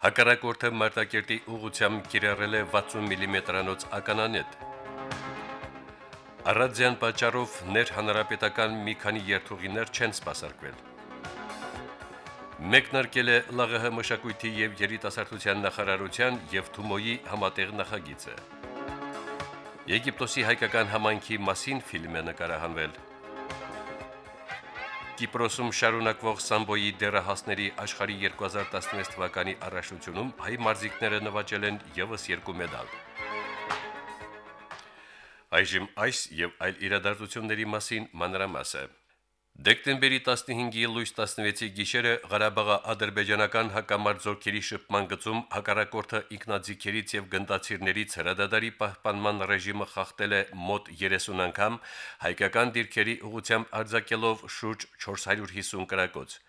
Հակառակորդը Մարտակերտի ուղությամբ կիրառել է 60 մմ-անոց ականանետ։ Արադյան պատճառով ներ հանրապետական մի քանի երթուղիներ չեն սպասարկվել։ Մեկնարկել է ԼՂՀ մշակույթի եւ երիտասարդության նախարարության եւ Թումոյի համատեղ նախագիծը։ Եգիպտոսի հայկական համայնքի մասին ֆիլմ է նկարահանվել։ Կիպրոսում շարունակվող սամբոյի դերահասների աշխարհի 2016 թվականի առաջնությունում հայ մարզիկները նվաճել են եւս երկու մեդալ։ Այժմ այս եւ այլ իրադարձությունների մասին մանրամասը։ Դեկտեմբերի 15-ի լույս 16-ի գիշերը Ղարաբաղի ադրբեջանական հակամարտ զորքերի շփման գծում հակառակորդը ինքնաձիգերից եւ գնդացիրներից հրադադարի պահպանման ռեժիմը խախտել է մոտ 30 անգամ, հայկական դիրքերի ուղությամբ արձակելով շուրջ 450 կրակոց։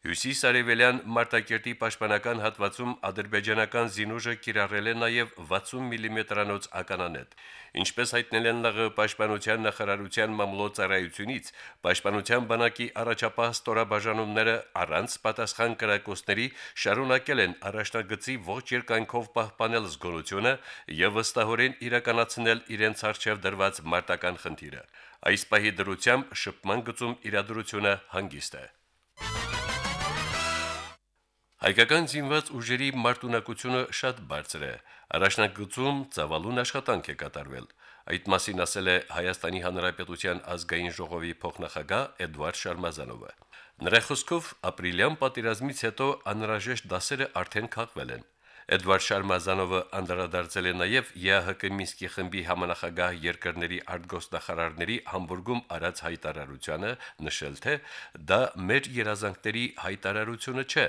Հյուսիս-արևելյան Մարտակերտի պաշտպանական հատվածում ադրբեջանական զինուժը կիրառել է նաև 60 մմ-անոց ականանետ։ Ինչպես հայտնել են ԼՂ պաշտպանության նախարարության մամլոյցարայությունից, պաշտպանության բանակի առաջապահ ստորաբաժանումները առանց պատասխան կրակոցների շարունակել են առաջնագծի ողջ երկայնքով պահպանել զգոնությունը եւ վստահորեն իրականացնել իրենց արժեվ դրված մարտական խնդիրը։ Այս պահի դրությամբ շփման գծում իրադրությունը հանգիստ է։ Հայկական զինված ուժերի մարտունակությունը շատ բարձր է։ Առաջնագծում ծավալուն աշխատանք է կատարվել։ Այդ մասին ասել է Հայաստանի Հանրապետության ազգային ժողովի փոխնախագահ Էդվարդ Շարմազանովը։ Նրա խոսքով ապրիլյան պատերազմից հետո անհրաժեշտ դասերը արդեն քաղվել են։ Էդվարդ Շարմազանովը անդրադարձել է նաև ԵԱՀԿ Մինսկի խմբի համանախագահ երկրների արտգոսնախարարների Համբուրգում արած հայտարարությանը, նշել թե դա մեր երազանքների հայտարարությունը չէ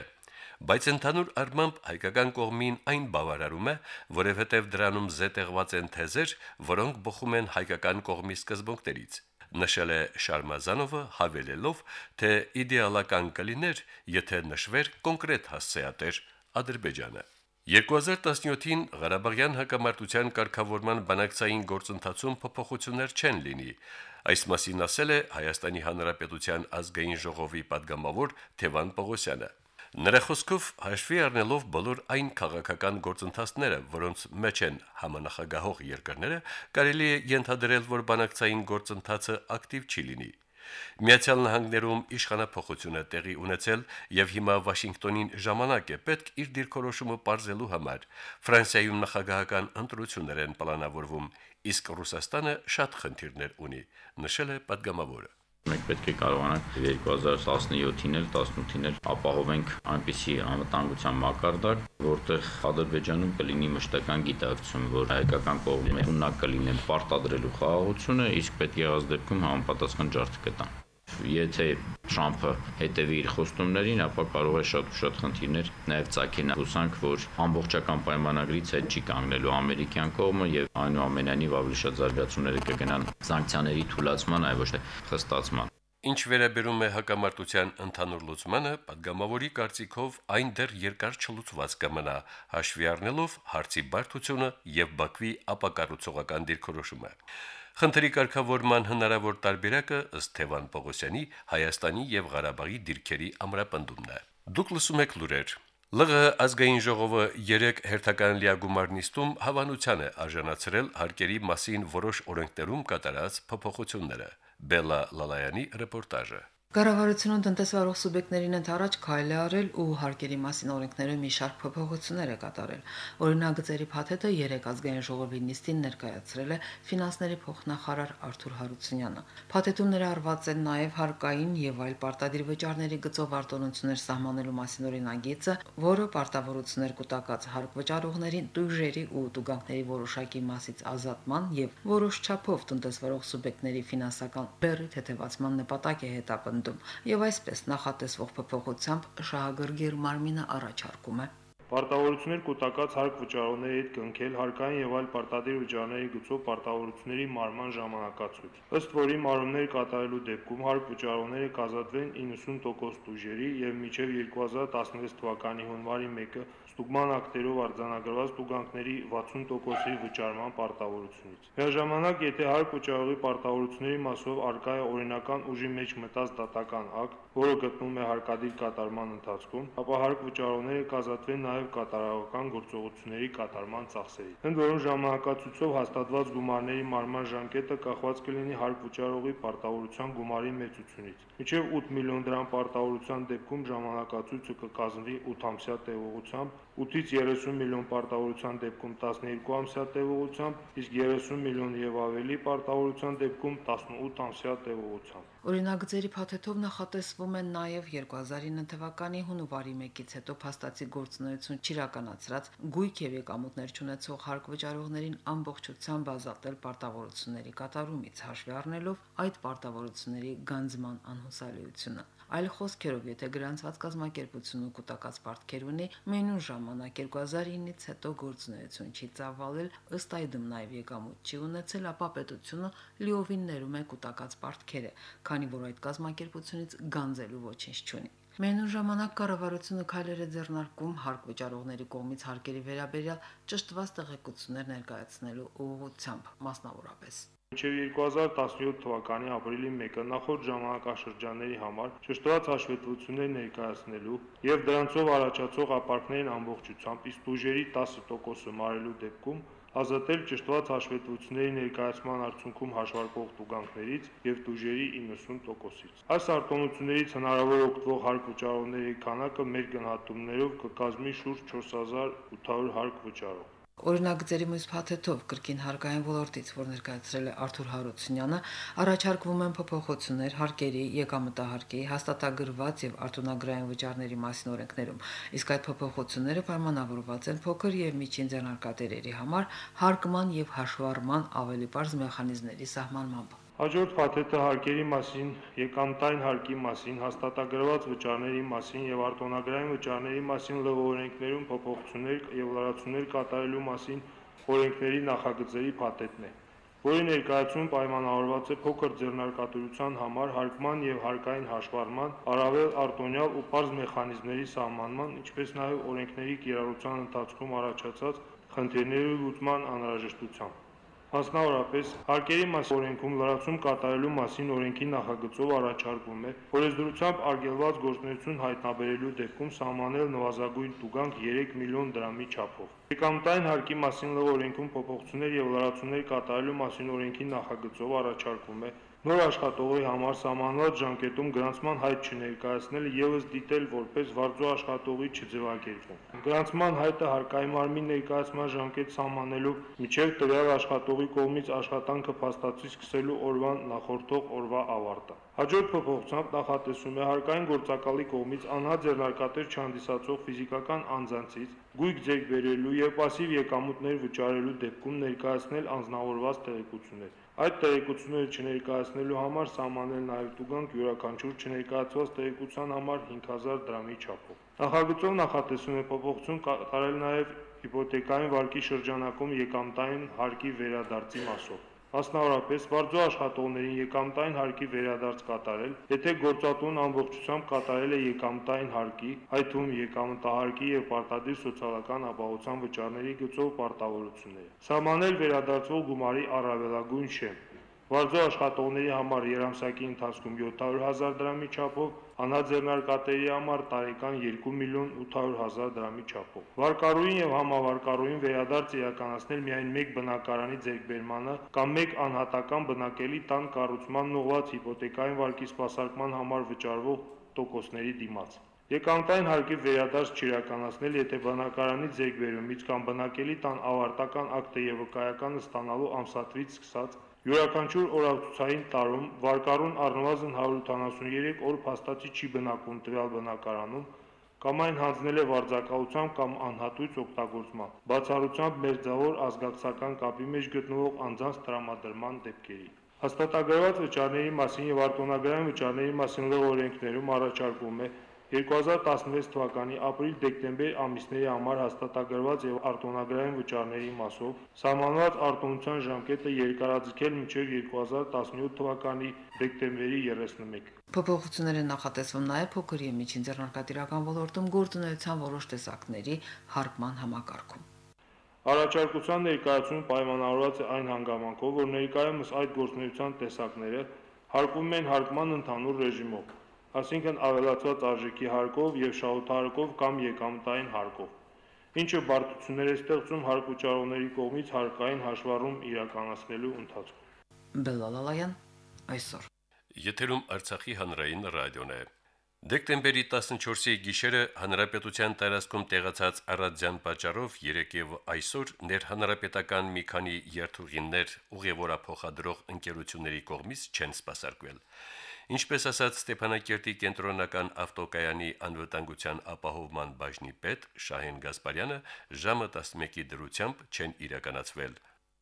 բայց ընդհանուր առմամբ հայկական կողմին այն բավարարում է, որևէտև դրանում զետեղված են թեզեր, որոնք բխում են հայկական կողմի սկզբունքներից նշել է Շարմազանովը հավելելով, թե իդեալական կլիներ, եթե նշվեր կոնկրետ հասցեատեր Ադրբեջանը։ 2017-ին Ղարաբաղյան հակամարտության կարգավորման բանակցային գործընթացում փոփոխություններ չեն լինի։ Այս մասին ասել է Հայաստանի Հանրապետության ազգային ժողովի падգամավոր Թևան Պողոսյանը։ Նրա խոսքով հաշվի առնելով բոլոր այն քաղաքական գործընթացները, որոնց մեջ են համանախագահող երկրները, կարելի է ենթադրել, որ բանակցային գործընթացը ակտիվ չի լինի։ Միացյալ Նահանգներում իշխանապողություն է տեղի ունեցել եւ հիմա Վաշինգտոնին ժամանակ է պետք իր դիրքորոշումը բարձելու համար։ Ֆրանսիայում նախագահական ընտրություններ են պլանավորվում, իսկ Ռուսաստանը շատ խնդիրներ ունի, նշել է падգամավորը։ Մենք պետք է կարողանանք 2017-ին էլ 18-ին էլ ապահովենք այնպիսի անվտանգության մակարդակ, որտեղ Ադրբեջանում կլինի մշտական գիտակցություն, որ հայկական կողմը ունակ կլինեն պարտադրելու խաղաղությունը, իսկ պետք եղած դեպքում համապատասխան ջարդ կտան Եթե Թրամփը հետևի իր խոստումներին, ապա կարող է շատ-շատ խնդիրներ նաև ցակեն։ Հուսանք, որ ամբողջական պայմանագրից հետ չի կանգնելու ամերիկյան կողմը եւ այնուամենայնիվ ավելի շատ զարգացումները կգնան սանկցիաների թուլացման, այլ ոչ թե խստացման։ Ինչ վերաբերում է հակամարտության ընդհանուր լուծմանը, падգամավորի կարծիքով այն դեռ երկար չլուծված կմնա, հաշվի առնելով հարցի բարդությունը եւ Բաքվի ապակառուցողական դիրքորոշումը։ Խնդրի կարգավորման հնարավոր տարբերակը ըստ Թևան Պողոսյանի Հայաստանի եւ Ղարաբաղի դիրքերի ամրապնդումն է։ Դուք լսում եք լուրեր։ ԼՂ ազգային ժողովը 3 հերթական լիագումար նիստում հավանության է արժանացրել հարկերի մասին որոշ օրենքներում կատարած փոփոխությունները։ Բելա Լալայանի ռեպորտաժը։ Կառավարությունն տնտեսվարող սուբյեկտներին ընդառաջ քայլ է արել ու հարկերի մասին օրենքներում մի շարք փոփոխություններ է կատարել։ Օրինագծերի փաթեթը 3 ազգային ժողովի նիստին ներկայացրել է ֆինանսների փոխնախարար Արթուր Հարությունյանը։ Փաթեթում ներառված են նաև հարկային եւ այլ պարտադիր վճարների գծով արտոնություններ սահմանելու մասին օրինագիծը, որը պարտավորություններ կուտակած հարկ վճարողներին տույժերի ու տուգանքների որոշակի մասից ազատման եւ որոշ չափով տնտեսվարող սուբյեկտների ֆինանսական բեռի թեթևացման նպատակ է հետապնդում եւ այսպես նախատեսվող փոփոխությամբ շահագրգիռ մարմինը առաջարկում է. Պարտավորություններ կൂտակած հարկ վճարողների հետ կնքել հարկային եւ այլ պարտադիր վճարների գծով պարտավորությունների մարման ժամանակացույց, ըստ որի մարումներ կատարելու դեպքում հարկ վճարողները կազատվեն 90% տուժերի եւ մինչեւ 2016 թվականի հունվարի 1-ը ստուգման ակտերով արձանագրված տուգանքների 60%-ի վճարման պարտավորությունից։ Միաժամանակ, եթե հարկ վճարողի պարտավորությունների մասով արկա է օրինական ուժի մեջ մտած դատական ակտ, որը գտնվում է հարկադիր կատարման ընթացքում, ապա հարկ վճարողները կազատվեն նաև կատարողական գործողությունների կատարման ծախսերից։ Ընդ որում ժամանակացույցով հաստատված գումարների մարման ժամկետը կախված կլինի հարկ վճարողի պարտավորության գումարի մեծությունից։ Մինչև 8 միլիոն դրամ պարտավորության դեպքում ժամանակացույցը կկազմվի 8 ամսյա տևողությամբ, 8-ից 30 միլիոն պարտավորության դեպքում 12 ամսյա տևողությամբ, իսկ 30 միլիոն եւ ավելի պարտավորության դեպքում 18 ամսյա տևողությամբ։ Օրինագծերի փաթեթով նախատեսվում են նաև 2009 թվականի հունվարի 1-ից հետո փաստացի գործունեություն չիրականացրած գույք եւ եկամուտներ չունեցող հարկ վճարողներին ամբողջությամբ ազատել պարտավորությունների կատարումից հաշվի առնելով այդ պարտավորությունների գանձման անհուսալիությունը այլ խոսքերով, եթե գրանցված կազմակերպությունը կուտակած պարտքեր ունի, մենուն ժամանակ 2009-ից հետո գործունեություն չի ծավալել, ըստ այդմ նաև եկամուտ չի ունեցել, ապա պետությունը լիովին ներում է կուտակած պարտքերը, քանի որ այդ կազմակերպությունից գանձելու ոչինչ չունի։ Մենու ժամանակ կառավարությունը քայլեր է ձեռնարկում հարկ վճարողների կողմից հարկերի վերաբերյալ ճշտված տեղեկություններ ներկայացնելու ուղղությամբ մասնավորապես։ Մինչև 2017 թվականի ապրիլի 1-ը նախորդ ժամանակաշրջանների համար ճշտված հաշվետվություններ ներկայացնելու եւ դրանցով առաջացող ապարքներին ամբողջությամբ իսկ ուժերի 10%-ը մարելու դեպքում ազատել ճշտված հաշվետվությունների ներկայացման արդյունքում հաշվարկող տուգանքներից եւ դուժերի 90%-ից։ Այս արտոնություններից հնարավոր օգտվող հարկ վճարողների քանակը մեր գնահատումներով կկազմի շուրջ 4800 հարկ վճարող։ Օրինագծերի մյուս փաթեթով կրկին հարկային ոլորտից, որ ներկայացրել է Արթուր Հարությունյանը, առաջարկվում են փոփոխություններ հարկերի, եկամտահարկի, հաստատագրված եւ արտոնագրային վճարների մասին օրենքներում։ Իսկ այդ փոփոխությունները պայմանավորված են փոքր եւ միջին ձեռնարկատերերի համար հարկման եւ հաշվառման ավելի པարզ մեխանիզմների սահմանմամբ։ Հաջորդ փաթեթը հարկերի մասին, եկամտային հարկի մասին, հաստատագրված վճարների մասին եւ արտոնագրային վճարների մասին ԼՂ օրենքներում փոփոխություններ եւ լրացումներ կատարելու մասին օրենքների նախագծերի փաթեթն է, որի ներկայացում պայմանավորված է փոքր ձեռնարկատիրության համար հարկման եւ հարկային հաշվառման առավել արտոնյալ ու པարզ մեխանիզմների սահմանման, ինչպես նաեւ օրենքների կիրառության ընթացքում առաջացած խնդիրների լուծման անհրաժեշտությամբ։ Մասնավորապես, հարկերի մասին օրենքում լրացում կատարելու մասին օրենքի նախագծով առաջարկվում է օրենսդրությամբ արգելված գործունեություն հայտնաբերելու դեպքում սահմանել նվազագույն տուգանք 3 միլիոն դրամի չափով։ Եկամտային հարկի մասին լավ օրենքում փոփոխություններ եւ լրացումներ կատարելու մասին օրենքի նախագծով առաջարկվում է Նոր աշխատողի համար սահմանված ժամկետում գրանցման հայտ չներկայացնելը եւս դիտել որպես վարձու աշխատողի չձևակերպում։ Գրանցման հայտը հարկային մարմին ներկայացման ժամկետ սահմանելու միջև տվյալ աշխատողի կողմից աշխատանքը փաստացի սկսելու օրվան նախորդող օրվա ավարտը։ Հաջորդ փոփոխությամբ նախատեսում է հարկային գործակալի կողմից անհատ ձեռնարկատեր չհանդիսացող ֆիզիկական անձանցից գույք ձեռք բերելու եւ пассив եկամուտներ վճարելու դեպքում ներկայացնել անznավորված տեղեկություններ։ Այդ տեղեկությունները չներկայացնելու համար սահմանել նաև տուգանք յուրաքանչյուր չներկայացված տեղեկության համար 5000 դրամի չափով։ Նախագծով նախատեսվում է փոփոխություն կատարել նաև հիպոթեկային վարկի շրջանակում եկամտային հարկի վերադարձի մասով։ Մասնավորապես վարձու աշխատողներին եկամտային հարկի վերադարձ կատարել, եթե գործատուն ամբողջությամբ կատարել է եկամտային հարկի, այդ թվում եկամտահարկի եւ պարտադիր սոցիալական ապահովության վճարների գծով պարտավորությունները։ Սահմանել վերադարձվող գումարի առավելագույն շեմ Վարձու աշխատողների համար երամսակի ընթացքում 700.000 դրամի չափով, անհաձեռնարկատերի համար տարեկան 2 միլիոն 800.000 դրամի չափով։ Վարկառուին եւ համավարկառուին վերադարձ իրականացնել միայն մեկ բնակարանի ձեռքբերմանը կամ մեկ անհատական բնակելի տան կառուցման ուղղված հիպոթեկային վարկի սպասարկման համար վճարվող տոկոսների դիմաց։ Եկամտային հարկի վերադարձ չիրականացնել, եթե բնակարանի ձեռքբերումից կամ բնակելի տան ավարտական ակտը եւ վկայականը ստանալու ամսաթվից սկսած Յուրաքանչյուր օրացուցային տարում վարկառուն առնվազն 183 օր փաստացի չի բնակվում տվյալ բնակարանում կամ այն հանձնել է վարձակալությամբ կամ անհատույց օգտագործման, բացառությամբ մերձավոր ազգակցական կապի մեջ գտնվող անձանց տրամադրման դեպքերի։ Հաստատագրված վճարների մասին եւ արտոնագրային վճարների մասին օրենքներում առաջարկվում է 2016 թվականի ապրիլ-դեկտեմբեր ամիսների համար հաստատագրված եւ արտոնագրային վճարների մասով սահմանված արտոնության ժամկետը երկարաձգել մինչև 2017 թվականի դեկտեմբերի 31։ Փոփոխություններ են նախատեսվում նաև փոքր եւ միջին ձեռնարկատիրական ոլորտում գործունեության որոշ տեսակների հարկման համակարգում։ Առաջարկության ներկայացումը պայմանավորված է այն հանգամանքով, որ ներկայումս այդ գործունեության տեսակները հարկվում են հարկման ընդհանուր ռեժիմով այսինքն ավելացված արժեքի հարկով եւ շահութարկով կամ եկամտային հարկով, ինչը բարդություններ է ստեղծում հարկուճարողների կողմից հարկային հաշվառում իրականացնելու ընթացքում։ Բելալալայան այսօր։ Եթերում Արցախի հանրային ռադիոն է։ Դեկտեմբերի 14-ի գիշերը հանրապետության տարածքում տեղացած առածյան պատճառով երեկ եւ այսօր ներհանրապետական մի քանի երթուղիններ ուղևորափոխադրող ընկերությունների կողմից չեն սպասարկվել։ Ինչպես ասաց Ստեփանակերտի կենտրոնական ավտոկայանի անվտանգության ապահովման բաժնի պետ Շահեն Գասպարյանը, ժամը 11-ի դրությամբ չեն իրականացվել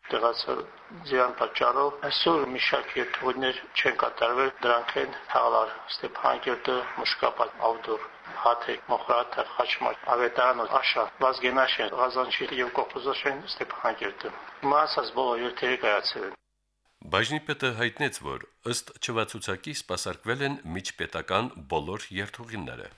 տեղացել ձյան պատճառով այսօր մի շարք երթուղիներ չեն կատարվել դրանք են Թաղլար Ստեփանակերտը Մշկապատ Ավդուր Հաթեկ Մոխրատը Խաչմար Ավետարան Աշա Վազգենաշեն Ղազանչի եւ Կոկոզաշեն Ստեփանակերտը մասած բոլոր երթերը կայացել են Բաժնի պետը հայտնեց, որ ըստ չվացուցակի սպասարկվել են միջպետական բոլոր երթուղիները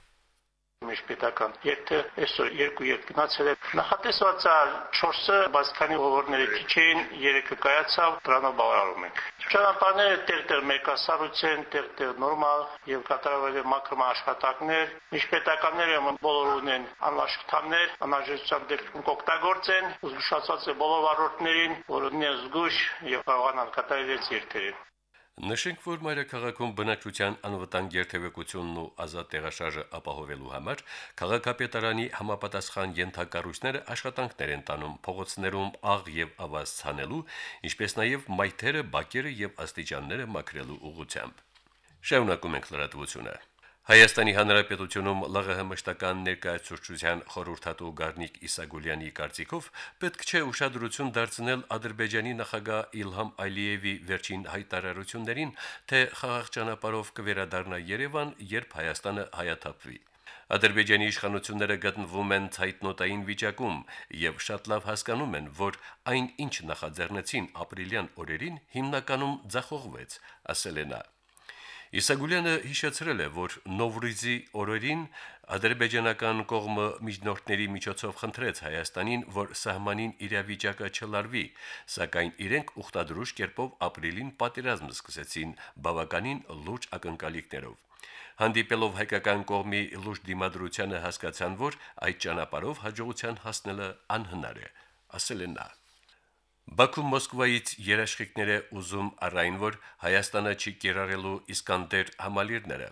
միջպետական եթե այսօր երկու երկ գնացել է նախատեսված է 4-ը բայց քանի ողորները քիչ էին 3-ը կայացավ դրանով բավարարում ենք ճանապարհները տեղ-տեղ մեկասառույց են տեղ-տեղ նորմալ եւ կատարվել է մակրոմ աշխատանքներ միջպետականները բոլոր ունեն անաշխտաններ անհրաժեշտության դեպքում կօգտագործեն զգուշացած է բոլոր վարորդներին որ ունեն զգուշ եւ կարողանան կատարել այս երթերը Նշենք, որ մայրաքաղաքում բնակչության անվտանգ երթևեկությունն ու ազատ տեղաշարժը ապահովելու համար քաղաքապետարանի համապատասխան յենթակառույցները աշխատանքներ են տանում փողոցներում աղ եւ ավազ ցանելու, ինչպես նաեւ մայթերը, բակերը եւ աստիճանները մաքրելու ուղղությամբ։ Շարունակում ենք լրատվությունը։ Հայաստանի Հանրապետությունում ԼՂՀ մշտական ներկայացուցչության խորհրդատու Գառնիկ Իսագուլյանի կարծիքով պետք չէ ուշադրություն դարձնել Ադրբեջանի նախագահ Իլհամ Ալիևի վերջին հայտարարություններին, թե խաղաղ ճանապարհով կվերադառնա Երևան, երբ Հայաստանը հայաթափվի։ Ադրբեջանի իշխանությունները գտնվում են ցայտնոտային վիճակում եւ շատ լավ հասկանում են, որ այն ինչ նախաձեռնեցին ապրիլյան օրերին հիմնականում ձախողվեց, ասել է նա. Իսագուլյանը հիշեցրել է, որ Նովրիզի օրերին ադրբեջանական կողմը միջնորդների միջոցով խնդրեց Հայաստանին, որ սահմանին իրավիճակը չլարվի, սակայն իրենք ուխտադրուժ կերպով ապրիլին պատերազմ սկսեցին բավականին լուրջ ակնկալիքներով։ Հանդիպելով հայկական կողմի լուրջ դիմադրությանը հասկացան, որ այդ ճանապարհով հաջողության հասնելը անհնար է, ասել են նա. Բաքու Մոսկվայից երաշխիքներ է ուզում առայն որ Հայաստանը չի կերարելու Իսկանդեր համալիրները։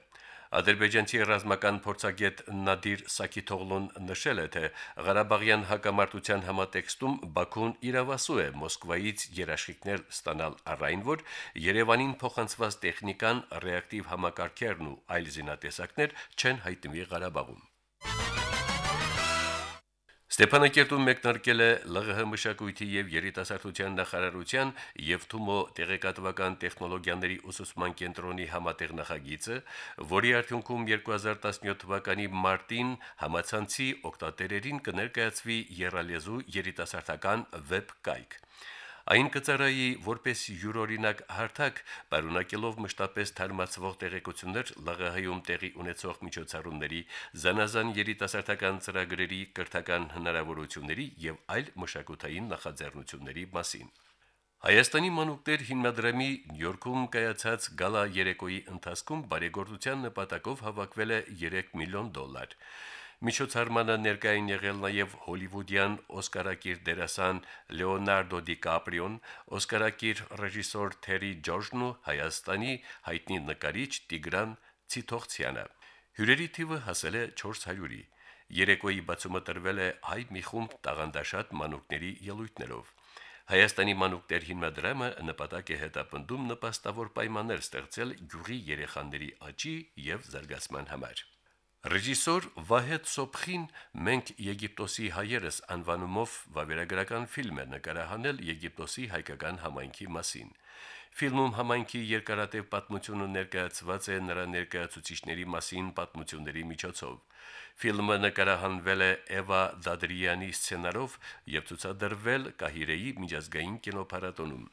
Ադրբեջանցի ռազմական փորձագետ Նադիր Սակիթողլուն նշել է, թե Ղարաբաղյան հակամարտության համատեքստում Բաքուն իրավասու է Մոսկվայից երաշխիքներ ստանալ առայն որ Երևանին փոխանցված տեխնիկան, ռեակտիվ համակարգերն ու այլ զինատեսակներ չեն հայտնվի Ղարաբաղում։ Ստեփանակերտում մեկնարկել է ԼՂՀ մշակույթի եւ երիտասարդության նախարարության եւ Թումո տեղեկատվական տեխնոլոգիաների ուսուցման կենտրոնի համատեղ նախագիծը, որի արդյունքում 2017 թվականի մարտին համացանցի օկտատերերին կներկայացվի երալեզու երիտասարդական վեբ կայք։ Այն կծառայի որպես յուրօրինակ հարթակ, բարունակելով մշտապես թարմացվող տեղեկություններ ԼՂՀ-ում տեղի ունեցող միջոցառումների, զանազան երիտասարդական ծրագրերի, կրթական հնարավորությունների եւ այլ մշակութային նախաձեռնությունների մասին։ Հայաստանի մանուկներ հիմնադրամի Նյու-Յորքում կայացած գալա երեկոյի ընթացքում բարեգործության նպատակով հավաքվել է 3 միլիոն դոլար։ Միջոցառմանը ներկային եղել նաև հոլիվուդյան օսկարակիր դերասան Լեոնարդո Դիկապրիոն, օսկարակիր ռեժիսոր Թերի Ջորջն ու Հայաստանի հայտնի նկարիչ Տիգրան Ցիթողցյանը։ Հյուրերի թիվը հասել է 400-ի։ Երեկոյի բացումը տրվել է հայ մի խումբ տաղանդաշատ մանուկների ելույթներով։ Հայաստանի մանուկներ հիմնադրամը նպատակ է հետապնդում նպաստավոր պայմաններ ստեղծել գյուղի երեխաների աճի եւ զարգացման համար։ Ռեժիսոր Վահեդ Սոփխին «Մենք Եգիպտոսի հայերս» անվանումով վավերագրական ֆիլմ է նկարահանել Եգիպտոսի հայկական համայնքի մասին։ Ֆիլմում համայնքի երկարատև պատմությունը ներկայացված է նրա ներկայացուցիչների մասին պատմությունների միջոցով։ Ֆիլմը նկարահանվել է Էվա Դադրյանի սցենարով եւ ցուցադրվել Կահիրեի միջազգային կինոփառատոնում։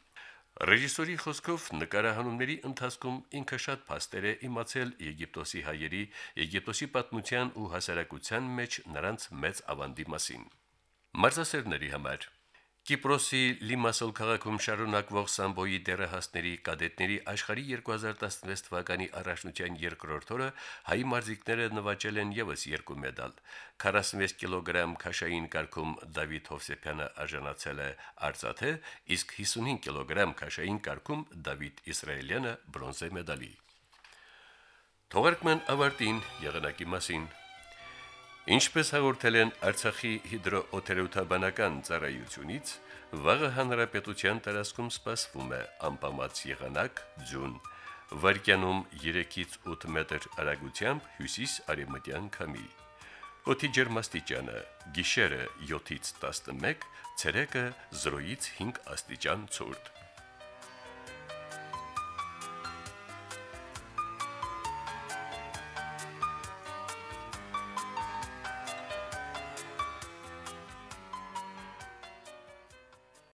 Ռեժիսորի խոսքով նկարահանումների ընթացքում ինքը շատ փաստեր է իմացել Եգիպտոսի հայերի, Եգիպտոսի պատմության ու հասարակության մեջ նրանց մեծ ավանդի մասին։ Մարզասերների համար Կիպրոսի Լիմասոլ քաղաքում շարունակվող սամբոյի դերահասների կադետների աշխարհի 2016 թվականի առաջնության երկրորդ օրը հայ մարզիկները նվաճել են եւս երկու մեդալ։ 46 կիլոգրամ քաշային կարգում Դավիթ Հովսեփյանը արժանացել է արծաթե, իսկ 55 կիլոգրամ քաշային կարգում Դավիթ Իսրայելյանը բրոնզե մեդալի։ Թողարկման ավարտին եղանակի մասին Ինչպես հաղորդել են Արցախի հիդրոօթերոթաբանական ծառայությունից, վաղը հանրապետության տարածքում սպասվում է անպամած եղանակ, ձյուն, վարկյանում 3-ից 8 մետր արագությամբ հյուսիս-արևմտյան քամի։ Օդի ջերմաստիճանը՝ գիշերը 7-ից 11, ցերեկը 0-ից 5 աստիճան ցուրտ։